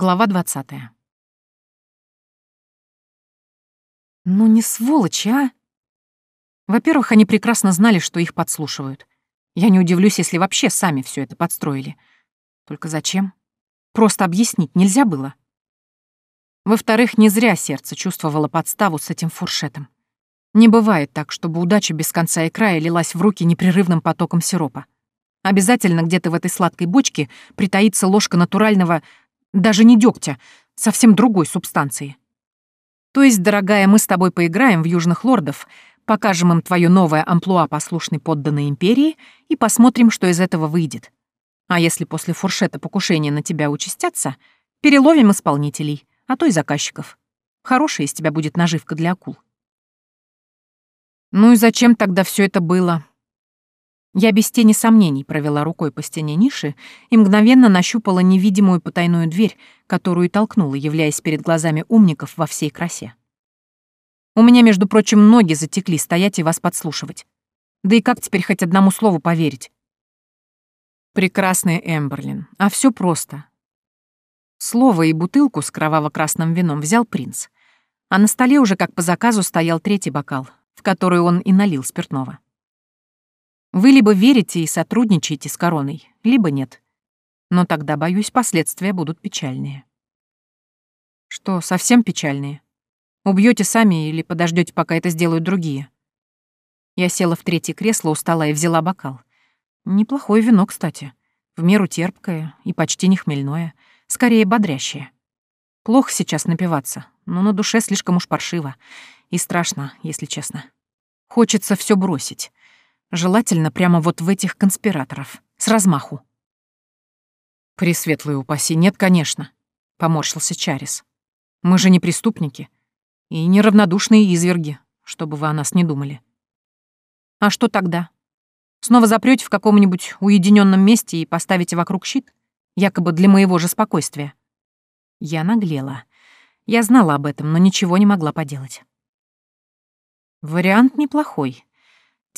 Глава 20. Ну не сволочи, а? Во-первых, они прекрасно знали, что их подслушивают. Я не удивлюсь, если вообще сами все это подстроили. Только зачем? Просто объяснить нельзя было. Во-вторых, не зря сердце чувствовало подставу с этим фуршетом. Не бывает так, чтобы удача без конца и края лилась в руки непрерывным потоком сиропа. Обязательно где-то в этой сладкой бочке притаится ложка натурального, даже не дегтя, совсем другой субстанции. То есть, дорогая, мы с тобой поиграем в Южных Лордов, покажем им твое новое амплуа послушной подданной империи и посмотрим, что из этого выйдет. А если после фуршета покушения на тебя участятся, переловим исполнителей, а то и заказчиков. Хорошая из тебя будет наживка для акул. Ну и зачем тогда все это было? Я без тени сомнений провела рукой по стене ниши и мгновенно нащупала невидимую потайную дверь, которую толкнула, являясь перед глазами умников во всей красе. У меня, между прочим, ноги затекли стоять и вас подслушивать. Да и как теперь хоть одному слову поверить? Прекрасный Эмберлин, а все просто. Слово и бутылку с кроваво-красным вином взял принц, а на столе уже как по заказу стоял третий бокал, в который он и налил спиртного. Вы либо верите и сотрудничаете с короной, либо нет. Но тогда, боюсь, последствия будут печальные. Что, совсем печальные? Убьете сами или подождете, пока это сделают другие? Я села в третье кресло, устала и взяла бокал. Неплохое вино, кстати. В меру терпкое и почти не хмельное, скорее бодрящее. Плохо сейчас напиваться, но на душе слишком уж паршиво. И страшно, если честно. Хочется все бросить. Желательно прямо вот в этих конспираторов. С размаху. «Пресветлые упаси, нет, конечно», — поморщился Чарис. «Мы же не преступники и неравнодушные изверги, чтобы вы о нас не думали». «А что тогда? Снова запрете в каком-нибудь уединенном месте и поставите вокруг щит? Якобы для моего же спокойствия?» Я наглела. Я знала об этом, но ничего не могла поделать. Вариант неплохой,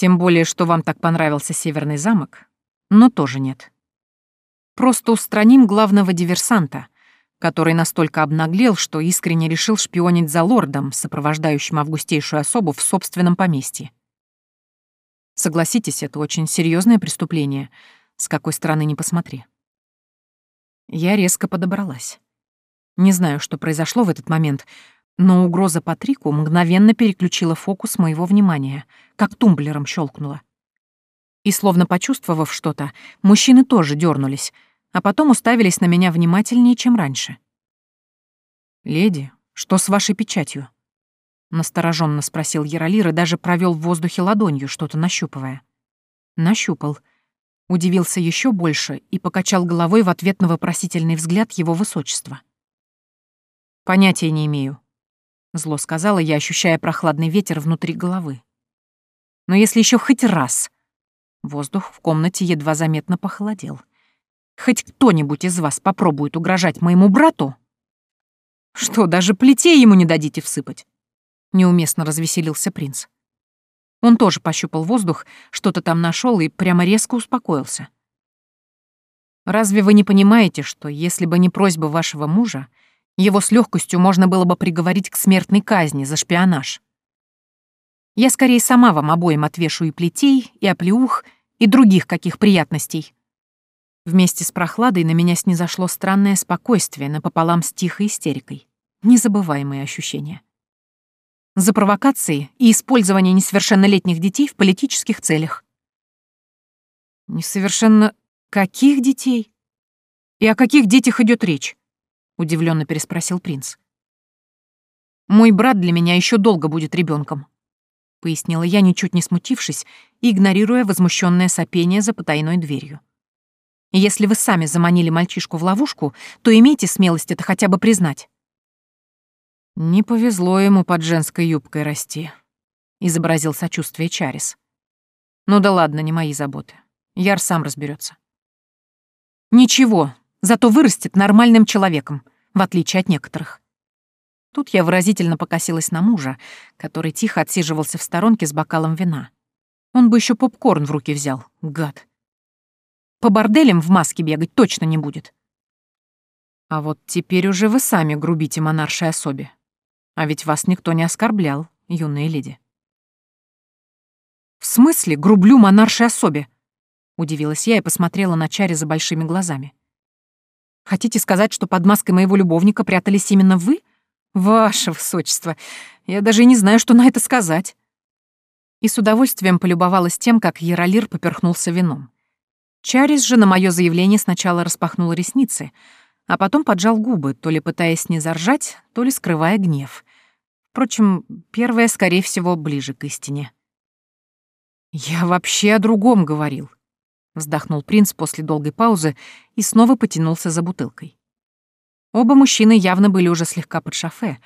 тем более, что вам так понравился Северный замок, но тоже нет. Просто устраним главного диверсанта, который настолько обнаглел, что искренне решил шпионить за лордом, сопровождающим августейшую особу в собственном поместье. Согласитесь, это очень серьезное преступление, с какой стороны ни посмотри. Я резко подобралась. Не знаю, что произошло в этот момент, но угроза Патрику мгновенно переключила фокус моего внимания, как тумблером щелкнула. И словно почувствовав что-то, мужчины тоже дернулись, а потом уставились на меня внимательнее, чем раньше. «Леди, что с вашей печатью?» Настороженно спросил Яролир и даже провел в воздухе ладонью, что-то нащупывая. Нащупал. Удивился еще больше и покачал головой в ответ на вопросительный взгляд его высочества. «Понятия не имею», Зло сказала я, ощущая прохладный ветер внутри головы. Но если еще хоть раз... Воздух в комнате едва заметно похолодел. Хоть кто-нибудь из вас попробует угрожать моему брату? Что, даже плетей ему не дадите всыпать? Неуместно развеселился принц. Он тоже пощупал воздух, что-то там нашел и прямо резко успокоился. Разве вы не понимаете, что если бы не просьба вашего мужа, его с легкостью можно было бы приговорить к смертной казни за шпионаж. Я скорее сама вам обоим отвешу и плетей, и оплеух, и других каких приятностей. Вместе с прохладой на меня снизошло странное спокойствие напополам с тихой истерикой. Незабываемые ощущения. За провокации и использование несовершеннолетних детей в политических целях. Несовершенно каких детей? И о каких детях идет речь? Удивленно переспросил принц. Мой брат для меня еще долго будет ребенком, пояснила я, ничуть не смутившись, игнорируя возмущенное сопение за потайной дверью. Если вы сами заманили мальчишку в ловушку, то имейте смелость это хотя бы признать. Не повезло ему под женской юбкой расти, изобразил сочувствие Чарис. Ну да ладно, не мои заботы. Яр сам разберется. Ничего, зато вырастет нормальным человеком, в отличие от некоторых. Тут я выразительно покосилась на мужа, который тихо отсиживался в сторонке с бокалом вина. Он бы еще попкорн в руки взял, гад. По борделям в маске бегать точно не будет. А вот теперь уже вы сами грубите монаршей особе. А ведь вас никто не оскорблял, юная леди. «В смысле грублю монаршей особе?» — удивилась я и посмотрела на Чари за большими глазами. «Хотите сказать, что под маской моего любовника прятались именно вы? Ваше высочество, я даже не знаю, что на это сказать». И с удовольствием полюбовалась тем, как Яролир поперхнулся вином. Чарис же на мое заявление сначала распахнул ресницы, а потом поджал губы, то ли пытаясь не заржать, то ли скрывая гнев. Впрочем, первое, скорее всего, ближе к истине. «Я вообще о другом говорил», — вздохнул принц после долгой паузы и снова потянулся за бутылкой. Оба мужчины явно были уже слегка под шофе,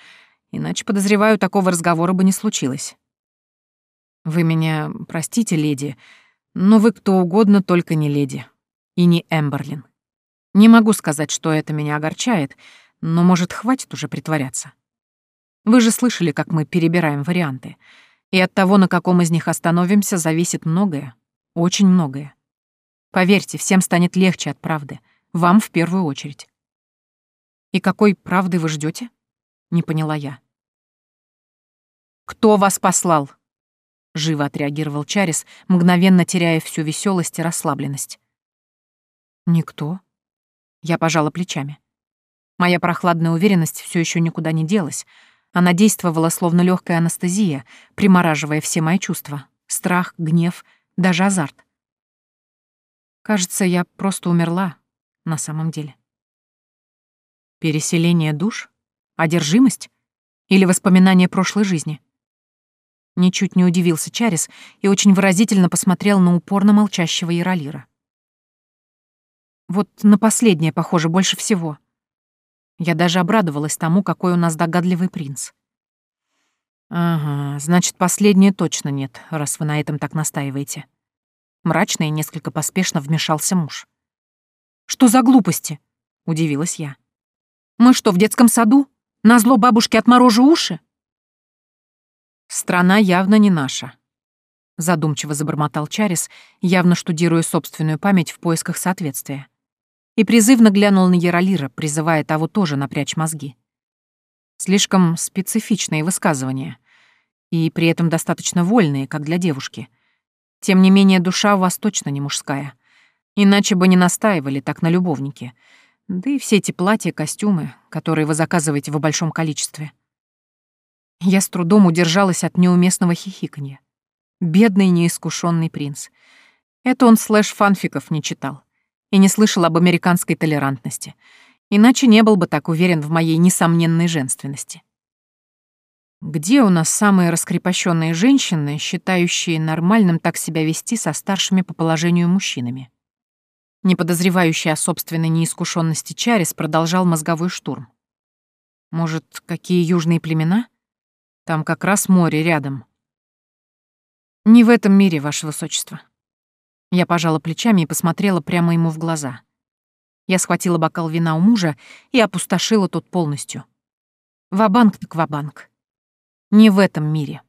иначе, подозреваю, такого разговора бы не случилось. «Вы меня простите, леди, но вы кто угодно, только не леди. И не Эмберлин. Не могу сказать, что это меня огорчает, но, может, хватит уже притворяться. Вы же слышали, как мы перебираем варианты — и от того, на каком из них остановимся, зависит многое. Очень многое. Поверьте, всем станет легче от правды. Вам в первую очередь. И какой правды вы ждете? Не поняла я. Кто вас послал? Живо отреагировал Чарис, мгновенно теряя всю веселость и расслабленность. Никто. Я пожала плечами. Моя прохладная уверенность все еще никуда не делась, она действовала словно легкая анестезия, примораживая все мои чувства. Страх, гнев, даже азарт. Кажется, я просто умерла на самом деле. Переселение душ? Одержимость? Или воспоминание прошлой жизни? Ничуть не удивился Чарис и очень выразительно посмотрел на упорно молчащего Яролира. Вот на последнее, похоже, больше всего. Я даже обрадовалась тому, какой у нас догадливый принц. «Ага, значит, последнее точно нет, раз вы на этом так настаиваете». Мрачно и несколько поспешно вмешался муж. «Что за глупости?» — удивилась я. «Мы что, в детском саду? Назло бабушке отморожу уши?» «Страна явно не наша», — задумчиво забормотал Чарис, явно штудируя собственную память в поисках соответствия и призывно глянул на Яролира, призывая того тоже напрячь мозги. Слишком специфичные высказывания, и при этом достаточно вольные, как для девушки. Тем не менее, душа у вас точно не мужская. Иначе бы не настаивали так на любовнике. Да и все эти платья, костюмы, которые вы заказываете в большом количестве. Я с трудом удержалась от неуместного хихиканья. Бедный неискушенный принц. Это он слэш-фанфиков не читал и не слышал об американской толерантности. Иначе не был бы так уверен в моей несомненной женственности. Где у нас самые раскрепощенные женщины, считающие нормальным так себя вести со старшими по положению мужчинами? Не подозревающий о собственной неискушенности Чарис продолжал мозговой штурм. Может, какие южные племена? Там как раз море рядом. Не в этом мире, ваше высочество. Я пожала плечами и посмотрела прямо ему в глаза. Я схватила бокал вина у мужа и опустошила тот полностью. Ва-банк так ва-банк. Не в этом мире.